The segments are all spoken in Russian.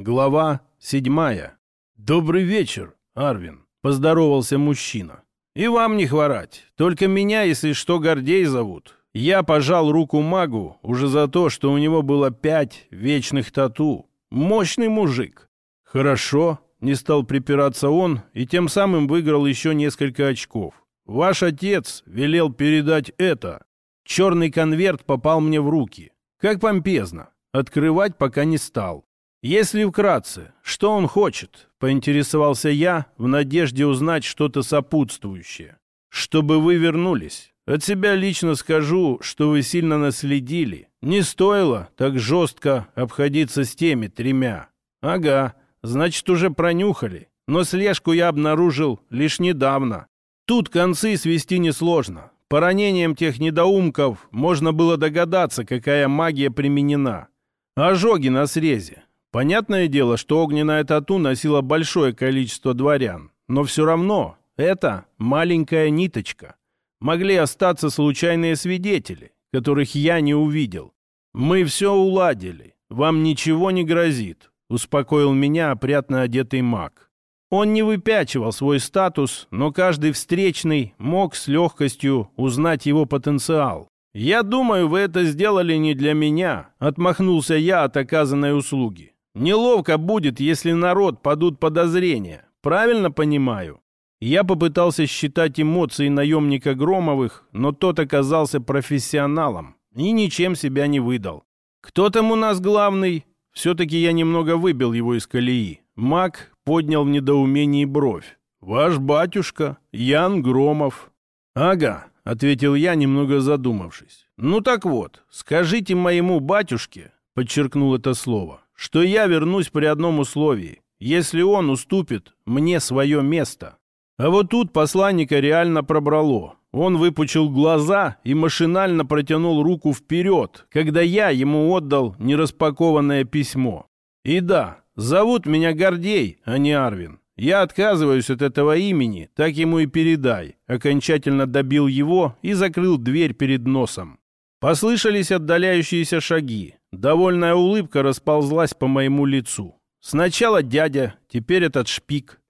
Глава седьмая. «Добрый вечер, Арвин», — поздоровался мужчина. «И вам не хворать. Только меня, если что, Гордей зовут. Я пожал руку магу уже за то, что у него было пять вечных тату. Мощный мужик». «Хорошо», — не стал припираться он, и тем самым выиграл еще несколько очков. «Ваш отец велел передать это». Черный конверт попал мне в руки. Как помпезно. Открывать пока не стал. «Если вкратце, что он хочет?» — поинтересовался я в надежде узнать что-то сопутствующее. «Чтобы вы вернулись. От себя лично скажу, что вы сильно наследили. Не стоило так жестко обходиться с теми тремя». «Ага, значит, уже пронюхали. Но слежку я обнаружил лишь недавно. Тут концы свести несложно. По ранениям тех недоумков можно было догадаться, какая магия применена. Ожоги на срезе, Понятное дело, что огненная тату носила большое количество дворян, но все равно это маленькая ниточка. Могли остаться случайные свидетели, которых я не увидел. Мы все уладили, вам ничего не грозит, успокоил меня опрятно одетый маг. Он не выпячивал свой статус, но каждый встречный мог с легкостью узнать его потенциал. «Я думаю, вы это сделали не для меня», — отмахнулся я от оказанной услуги. Неловко будет, если народ падут подозрения. Правильно понимаю? Я попытался считать эмоции наемника Громовых, но тот оказался профессионалом и ничем себя не выдал. Кто там у нас главный? Все-таки я немного выбил его из колеи. Маг поднял в недоумении бровь. «Ваш батюшка, Ян Громов». «Ага», — ответил я, немного задумавшись. «Ну так вот, скажите моему батюшке», — подчеркнул это слово, что я вернусь при одном условии, если он уступит мне свое место. А вот тут посланника реально пробрало. Он выпучил глаза и машинально протянул руку вперед, когда я ему отдал нераспакованное письмо. И да, зовут меня Гордей, а не Арвин. Я отказываюсь от этого имени, так ему и передай. Окончательно добил его и закрыл дверь перед носом. Послышались отдаляющиеся шаги. Довольная улыбка расползлась по моему лицу. Сначала дядя, теперь этот шпик.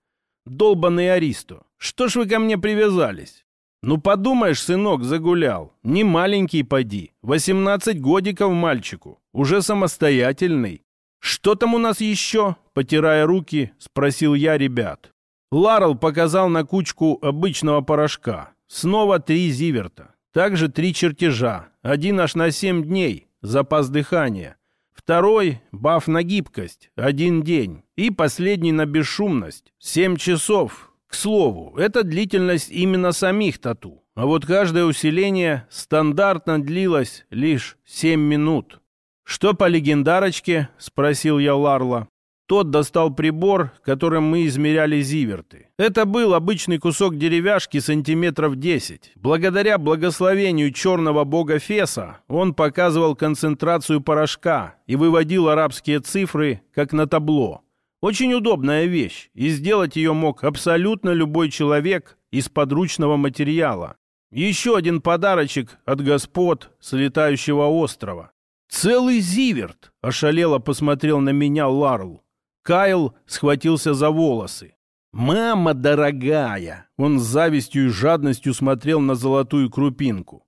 Долбанный Аристо, что ж вы ко мне привязались? Ну, подумаешь, сынок загулял. Не маленький поди. Восемнадцать годиков мальчику. Уже самостоятельный. Что там у нас еще? Потирая руки, спросил я ребят. Ларл показал на кучку обычного порошка. Снова три зиверта. Также три чертежа. Один аж на семь дней запас дыхания. Второй – баф на гибкость, один день. И последний на бесшумность, семь часов. К слову, это длительность именно самих тату. А вот каждое усиление стандартно длилось лишь семь минут. «Что по легендарочке?» – спросил я Ларла. Тот достал прибор, которым мы измеряли зиверты. Это был обычный кусок деревяшки сантиметров 10. Благодаря благословению черного бога Феса он показывал концентрацию порошка и выводил арабские цифры, как на табло. Очень удобная вещь, и сделать ее мог абсолютно любой человек из подручного материала. Еще один подарочек от господ с летающего острова. «Целый зиверт!» – ошалело посмотрел на меня Ларл. Кайл схватился за волосы. «Мама дорогая!» Он с завистью и жадностью смотрел на золотую крупинку.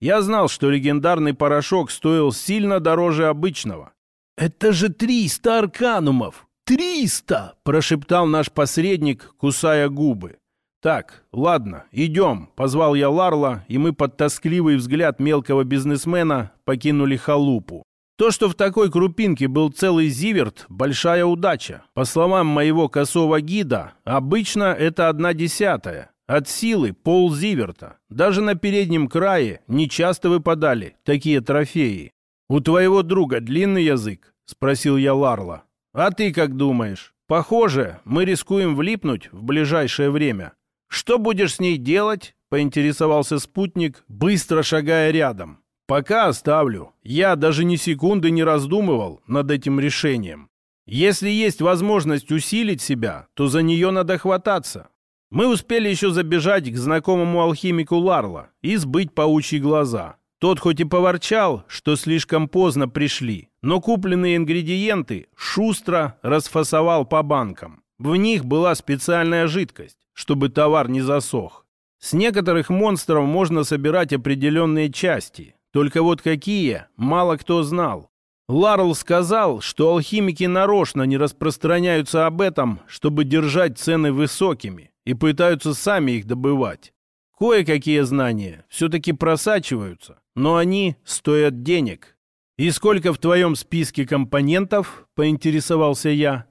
Я знал, что легендарный порошок стоил сильно дороже обычного. «Это же триста арканумов! Триста!» – прошептал наш посредник, кусая губы. «Так, ладно, идем», — позвал я Ларла, и мы под тоскливый взгляд мелкого бизнесмена покинули халупу. То, что в такой крупинке был целый зиверт, большая удача. По словам моего косого гида, обычно это одна десятая. От силы пол зиверта. Даже на переднем крае нечасто выпадали такие трофеи. «У твоего друга длинный язык?» – спросил я Ларла. «А ты как думаешь? Похоже, мы рискуем влипнуть в ближайшее время. Что будешь с ней делать?» – поинтересовался спутник, быстро шагая рядом. Пока оставлю. Я даже ни секунды не раздумывал над этим решением. Если есть возможность усилить себя, то за нее надо хвататься. Мы успели еще забежать к знакомому алхимику Ларла и сбыть паучьи глаза. Тот хоть и поворчал, что слишком поздно пришли, но купленные ингредиенты шустро расфасовал по банкам. В них была специальная жидкость, чтобы товар не засох. С некоторых монстров можно собирать определенные части, только вот какие, мало кто знал. Ларл сказал, что алхимики нарочно не распространяются об этом, чтобы держать цены высокими, и пытаются сами их добывать. Кое-какие знания все-таки просачиваются, но они стоят денег. «И сколько в твоем списке компонентов?» — поинтересовался я.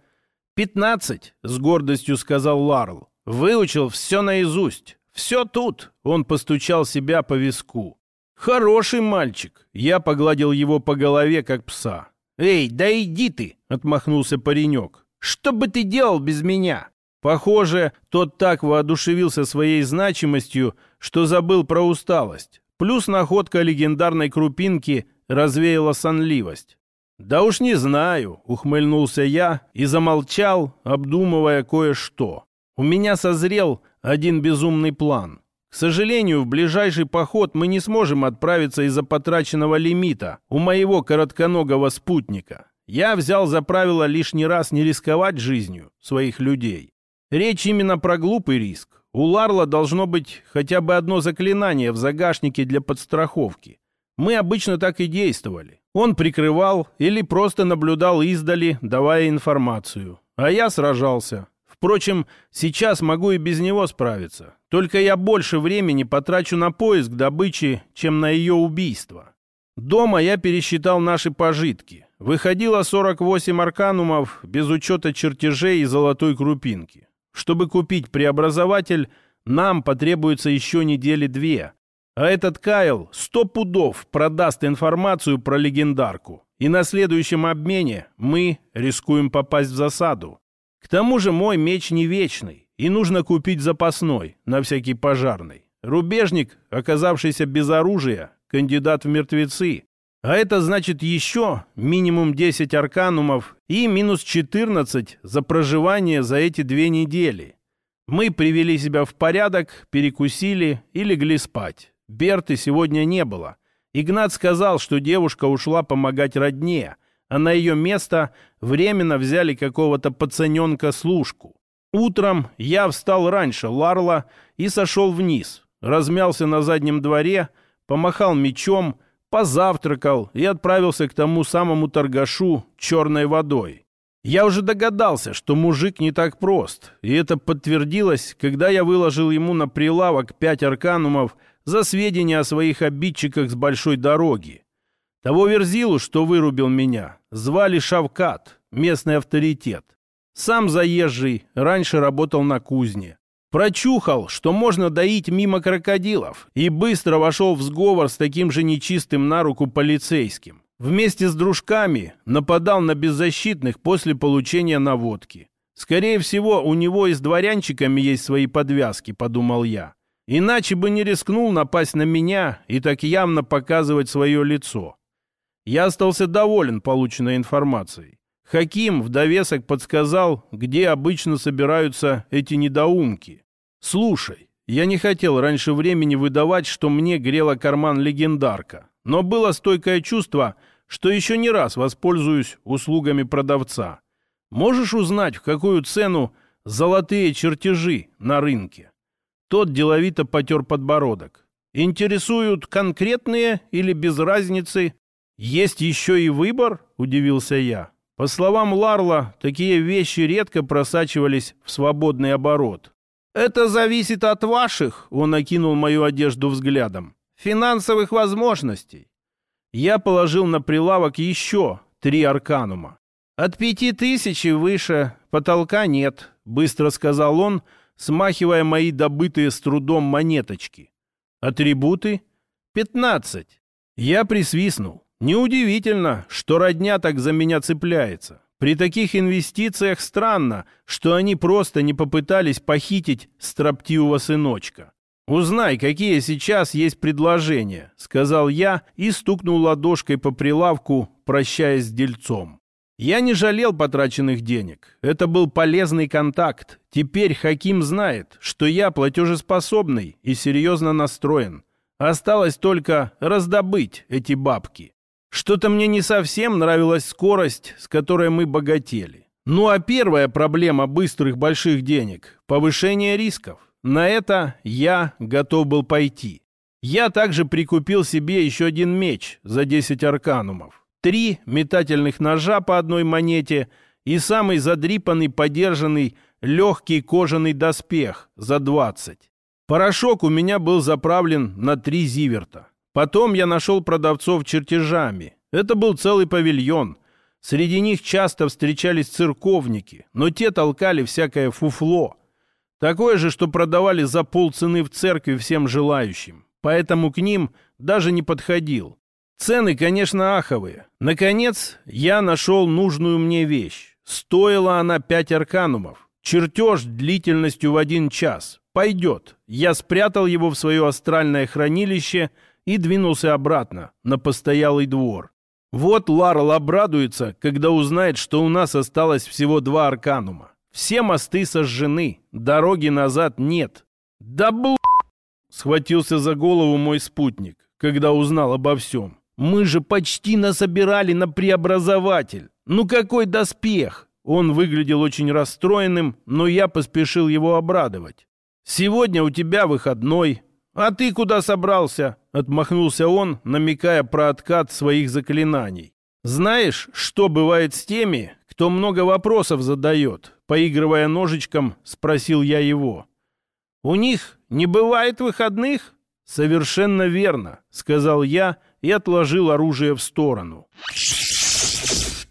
«Пятнадцать», — с гордостью сказал Ларл. «Выучил все наизусть. Все тут!» — он постучал себя по виску. «Хороший мальчик!» — я погладил его по голове, как пса. «Эй, да иди ты!» — отмахнулся паренек. «Что бы ты делал без меня?» Похоже, тот так воодушевился своей значимостью, что забыл про усталость. Плюс находка легендарной крупинки развеяла сонливость. «Да уж не знаю», — ухмыльнулся я и замолчал, обдумывая кое-что. «У меня созрел один безумный план. К сожалению, в ближайший поход мы не сможем отправиться из-за потраченного лимита у моего коротконогого спутника. Я взял за правило лишний раз не рисковать жизнью своих людей. Речь именно про глупый риск. У Ларла должно быть хотя бы одно заклинание в загашнике для подстраховки. Мы обычно так и действовали. Он прикрывал или просто наблюдал издали, давая информацию. А я сражался. Впрочем, сейчас могу и без него справиться. Только я больше времени потрачу на поиск добычи, чем на ее убийство. Дома я пересчитал наши пожитки. Выходило 48 арканумов без учета чертежей и золотой крупинки. Чтобы купить преобразователь, нам потребуется еще недели две. А этот Кайл сто пудов продаст информацию про легендарку. И на следующем обмене мы рискуем попасть в засаду. К тому же мой меч не вечный, и нужно купить запасной, на всякий пожарный. Рубежник, оказавшийся без оружия, кандидат в мертвецы. А это значит еще минимум 10 арканумов и минус 14 за проживание за эти две недели. Мы привели себя в порядок, перекусили и легли спать. Берты сегодня не было. Игнат сказал, что девушка ушла помогать родне – а на ее место временно взяли какого-то пацаненка-служку. Утром я встал раньше Ларла и сошел вниз, размялся на заднем дворе, помахал мечом, позавтракал и отправился к тому самому торгашу черной водой. Я уже догадался, что мужик не так прост, и это подтвердилось, когда я выложил ему на прилавок пять арканумов за сведения о своих обидчиках с большой дороги. Того верзилу, что вырубил меня, звали Шавкат, местный авторитет. Сам заезжий, раньше работал на кузне. Прочухал, что можно доить мимо крокодилов, и быстро вошел в сговор с таким же нечистым на руку полицейским. Вместе с дружками нападал на беззащитных после получения наводки. Скорее всего, у него и с дворянчиками есть свои подвязки, подумал я. Иначе бы не рискнул напасть на меня и так явно показывать свое лицо. Я остался доволен полученной информацией. Хаким в довесок подсказал, где обычно собираются эти недоумки. «Слушай, я не хотел раньше времени выдавать, что мне грела карман легендарка, но было стойкое чувство, что еще не раз воспользуюсь услугами продавца. Можешь узнать, в какую цену золотые чертежи на рынке?» Тот деловито потер подбородок. «Интересуют конкретные или без разницы «Есть еще и выбор?» – удивился я. По словам Ларла, такие вещи редко просачивались в свободный оборот. «Это зависит от ваших», – он окинул мою одежду взглядом, – «финансовых возможностей». Я положил на прилавок еще три арканума. «От пяти тысяч и выше потолка нет», — быстро сказал он, смахивая мои добытые с трудом монеточки. «Атрибуты?» «Пятнадцать». Я присвистнул. Неудивительно, что родня так за меня цепляется. При таких инвестициях странно, что они просто не попытались похитить строптивого сыночка. «Узнай, какие сейчас есть предложения», — сказал я и стукнул ладошкой по прилавку, прощаясь с дельцом. Я не жалел потраченных денег. Это был полезный контакт. Теперь Хаким знает, что я платежеспособный и серьезно настроен. Осталось только раздобыть эти бабки. Что-то мне не совсем нравилась скорость, с которой мы богатели. Ну а первая проблема быстрых больших денег – повышение рисков. На это я готов был пойти. Я также прикупил себе еще один меч за 10 арканумов, три метательных ножа по одной монете и самый задрипанный, подержанный, легкий кожаный доспех за 20. Порошок у меня был заправлен на три зиверта. Потом я нашел продавцов чертежами. Это был целый павильон. Среди них часто встречались церковники, но те толкали всякое фуфло. Такое же, что продавали за полцены в церкви всем желающим. Поэтому к ним даже не подходил. Цены, конечно, аховые. Наконец, я нашел нужную мне вещь. Стоила она пять арканумов. Чертеж длительностью в один час. Пойдет. Я спрятал его в свое астральное хранилище и двинулся обратно, на постоялый двор. Вот Ларл обрадуется, когда узнает, что у нас осталось всего два арканума. Все мосты сожжены, дороги назад нет. Да бл... Схватился за голову мой спутник, когда узнал обо всем. Мы же почти насобирали на преобразователь. Ну какой доспех! Он выглядел очень расстроенным, но я поспешил его обрадовать. «Сегодня у тебя выходной. А ты куда собрался?» Отмахнулся он, намекая про откат своих заклинаний. «Знаешь, что бывает с теми, кто много вопросов задает?» Поигрывая ножичком, спросил я его. «У них не бывает выходных?» «Совершенно верно», — сказал я и отложил оружие в сторону.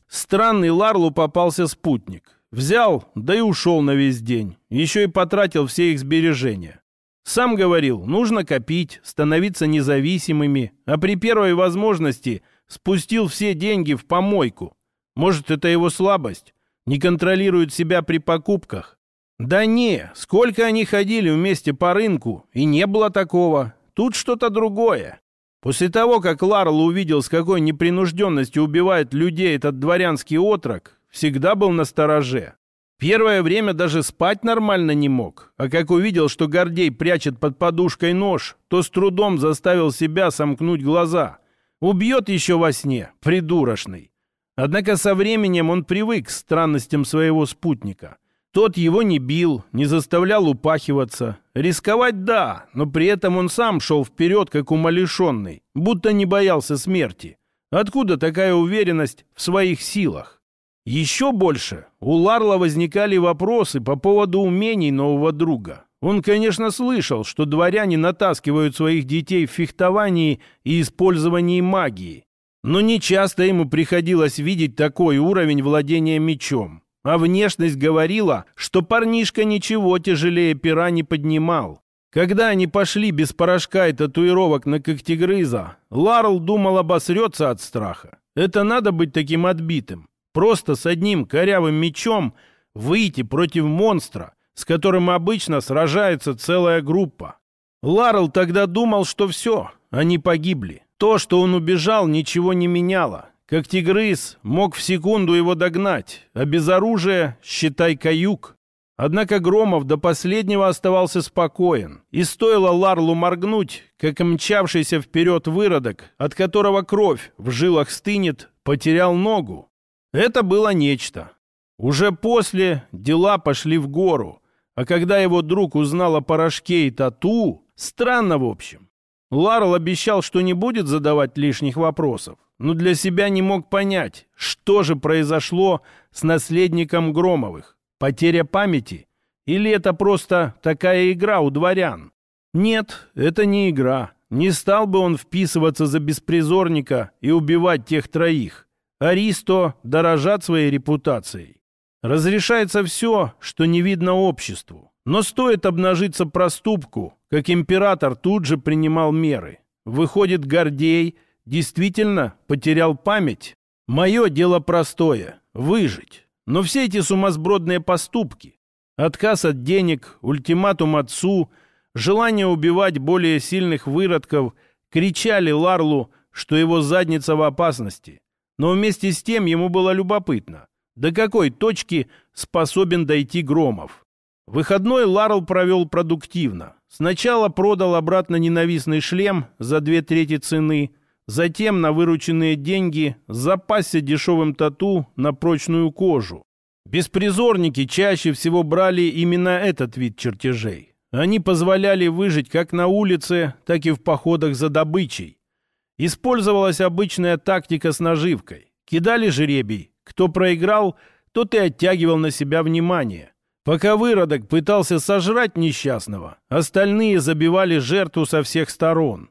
Странный Ларлу попался спутник. Взял, да и ушел на весь день. Еще и потратил все их сбережения. Сам говорил, нужно копить, становиться независимыми, а при первой возможности спустил все деньги в помойку. Может, это его слабость? Не контролирует себя при покупках? Да не, сколько они ходили вместе по рынку, и не было такого. Тут что-то другое. После того, как Ларл увидел, с какой непринужденностью убивает людей этот дворянский отрок, всегда был на стороже. Первое время даже спать нормально не мог, а как увидел, что Гордей прячет под подушкой нож, то с трудом заставил себя сомкнуть глаза. Убьет еще во сне, придурочный. Однако со временем он привык к странностям своего спутника. Тот его не бил, не заставлял упахиваться. Рисковать – да, но при этом он сам шел вперед, как умалишенный, будто не боялся смерти. Откуда такая уверенность в своих силах? Еще больше у Ларла возникали вопросы по поводу умений нового друга. Он, конечно, слышал, что дворяне натаскивают своих детей в фехтовании и использовании магии. Но не часто ему приходилось видеть такой уровень владения мечом. А внешность говорила, что парнишка ничего тяжелее пера не поднимал. Когда они пошли без порошка и татуировок на когтегрыза, Ларл думал обосрется от страха. Это надо быть таким отбитым. Просто с одним корявым мечом выйти против монстра, с которым обычно сражается целая группа. Ларл тогда думал, что все, они погибли. То, что он убежал, ничего не меняло. Как тигрыс мог в секунду его догнать, а без оружия, считай, каюк. Однако Громов до последнего оставался спокоен, и стоило Ларлу моргнуть, как мчавшийся вперед выродок, от которого кровь в жилах стынет, потерял ногу. Это было нечто. Уже после дела пошли в гору, а когда его друг узнал о порошке и тату, странно в общем. Ларл обещал, что не будет задавать лишних вопросов, но для себя не мог понять, что же произошло с наследником Громовых. Потеря памяти? Или это просто такая игра у дворян? Нет, это не игра. Не стал бы он вписываться за беспризорника и убивать тех троих. Аристо дорожат своей репутацией. Разрешается все, что не видно обществу. Но стоит обнажиться проступку, как император тут же принимал меры. Выходит, Гордей действительно потерял память? Мое дело простое – выжить. Но все эти сумасбродные поступки, отказ от денег, ультиматум отцу, желание убивать более сильных выродков, кричали Ларлу, что его задница в опасности – но вместе с тем ему было любопытно, до какой точки способен дойти Громов. Выходной Ларл провел продуктивно. Сначала продал обратно ненавистный шлем за две трети цены, Затем на вырученные деньги запасся дешевым тату на прочную кожу. Беспризорники чаще всего брали именно этот вид чертежей. Они позволяли выжить как на улице, так и в походах за добычей. Использовалась обычная тактика с наживкой. Кидали жеребий. Кто проиграл, тот и оттягивал на себя внимание. Пока выродок пытался сожрать несчастного, остальные забивали жертву со всех сторон.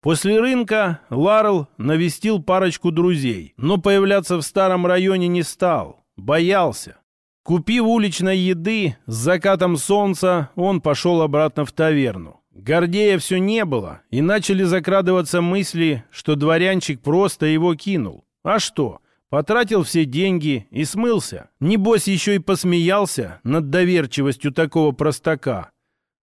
После рынка Ларл навестил парочку друзей, но появляться в старом районе не стал, боялся. Купив уличной еды, с закатом солнца он пошел обратно в таверну. Гордея все не было, и начали закрадываться мысли, что дворянчик просто его кинул. А что? Потратил все деньги и смылся. Небось, еще и посмеялся над доверчивостью такого простака.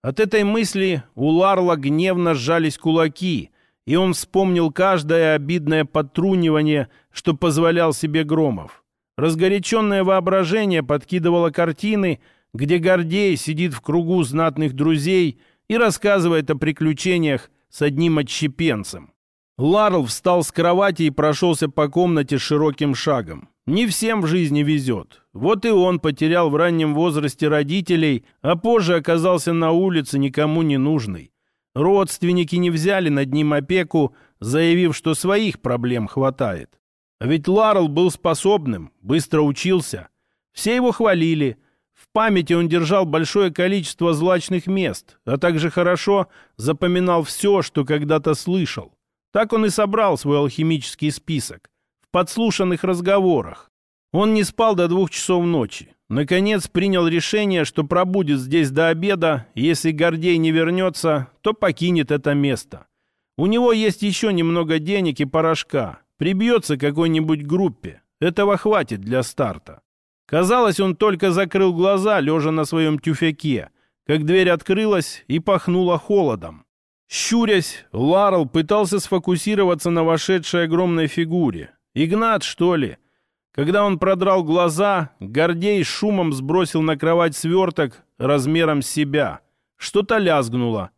От этой мысли у Ларла гневно сжались кулаки, и он вспомнил каждое обидное подтрунивание, что позволял себе Громов. Разгоряченное воображение подкидывало картины, где Гордей сидит в кругу знатных друзей и рассказывает о приключениях с одним отщепенцем. Ларл встал с кровати и прошелся по комнате широким шагом. Не всем в жизни везет. Вот и он потерял в раннем возрасте родителей, а позже оказался на улице никому не нужный. Родственники не взяли над ним опеку, заявив, что своих проблем хватает. А ведь Ларл был способным, быстро учился. Все его хвалили. Памяти он держал большое количество злачных мест, а также хорошо запоминал все, что когда-то слышал. Так он и собрал свой алхимический список. В подслушанных разговорах. Он не спал до двух часов ночи. Наконец принял решение, что пробудет здесь до обеда. Если Гордей не вернется, то покинет это место. У него есть еще немного денег и порошка. Прибьется какой-нибудь группе. Этого хватит для старта. Казалось, он только закрыл глаза, лежа на своем тюфяке, как дверь открылась и пахнула холодом. Щурясь, Ларл пытался сфокусироваться на вошедшей огромной фигуре. «Игнат, что ли?» Когда он продрал глаза, Гордей шумом сбросил на кровать сверток размером с себя. Что-то лязгнуло.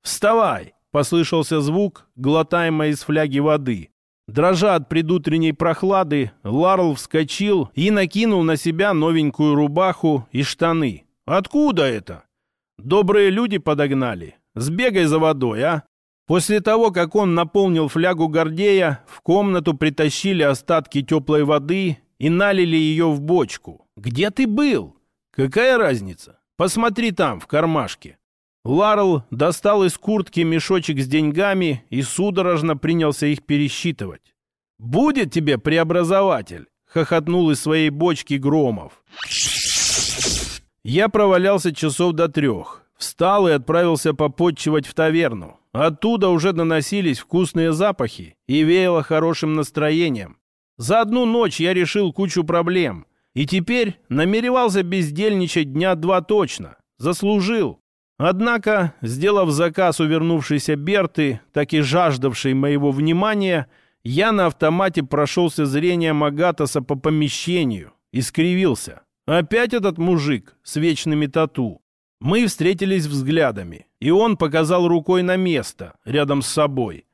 «Вставай!» — послышался звук, глотаемой из фляги воды. Дрожа от предутренней прохлады, Ларл вскочил и накинул на себя новенькую рубаху и штаны. «Откуда это?» «Добрые люди подогнали. Сбегай за водой, а!» После того, как он наполнил флягу Гордея, в комнату притащили остатки теплой воды и налили ее в бочку. «Где ты был?» «Какая разница? Посмотри там, в кармашке». Ларл достал из куртки мешочек с деньгами и судорожно принялся их пересчитывать. «Будет тебе преобразователь!» — хохотнул из своей бочки Громов. Я провалялся часов до трех. Встал и отправился попотчевать в таверну. Оттуда уже доносились вкусные запахи и веяло хорошим настроением. За одну ночь я решил кучу проблем. И теперь намеревался бездельничать дня два точно. Заслужил. Однако, сделав заказ у вернувшейся Берты, так и жаждавшей моего внимания, я на автомате прошелся зрением Агатоса по помещению и скривился. Опять этот мужик с вечными тату. Мы встретились взглядами, и он показал рукой на место рядом с собой.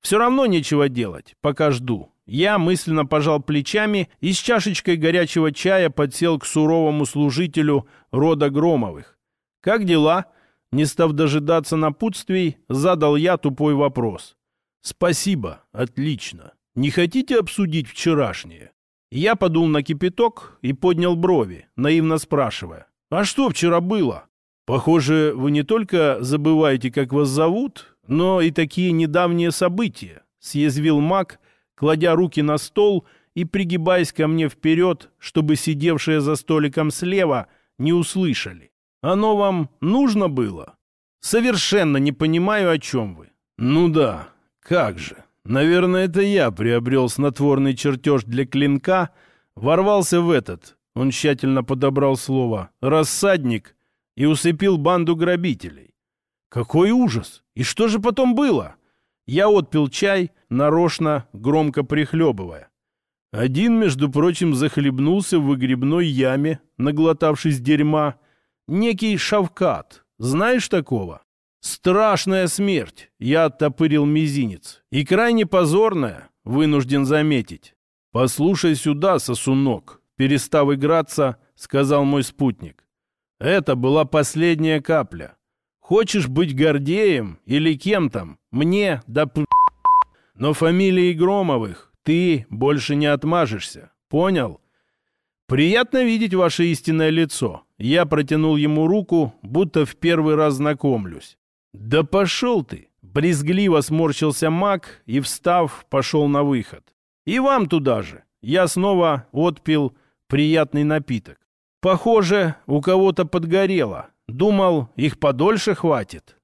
Все равно нечего делать, пока жду. Я мысленно пожал плечами и с чашечкой горячего чая подсел к суровому служителю рода Громовых. «Как дела?» Не став дожидаться напутствий, задал я тупой вопрос. «Спасибо, отлично. Не хотите обсудить вчерашнее?» Я подул на кипяток и поднял брови, наивно спрашивая. «А что вчера было?» Похоже, вы не только забываете, как вас зовут, но и такие недавние события, съязвил маг, кладя руки на стол и пригибаясь ко мне вперед, чтобы сидевшие за столиком слева не услышали. Оно вам нужно было? Совершенно не понимаю, о чем вы. Ну да, как же. Наверное, это я приобрел снотворный чертеж для клинка, ворвался в этот, он тщательно подобрал слово, рассадник — и усыпил банду грабителей. Какой ужас! И что же потом было? Я отпил чай, нарочно, громко прихлебывая. Один, между прочим, захлебнулся в выгребной яме, наглотавшись дерьма. Некий Шавкат. Знаешь такого? Страшная смерть, я оттопырил мизинец. И крайне позорная, вынужден заметить. Послушай сюда, сосунок, перестав играться, сказал мой спутник. Это была последняя капля. Хочешь быть Гордеем или кем там? Мне да п... Но фамилии Громовых ты больше не отмажешься. Понял? Приятно видеть ваше истинное лицо. Я протянул ему руку, будто в первый раз знакомлюсь. Да пошел ты! Брезгливо сморщился маг и, встав, пошел на выход. И вам туда же. Я снова отпил приятный напиток. Похоже, у кого-то подгорело. Думал, их подольше хватит.